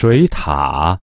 水塔。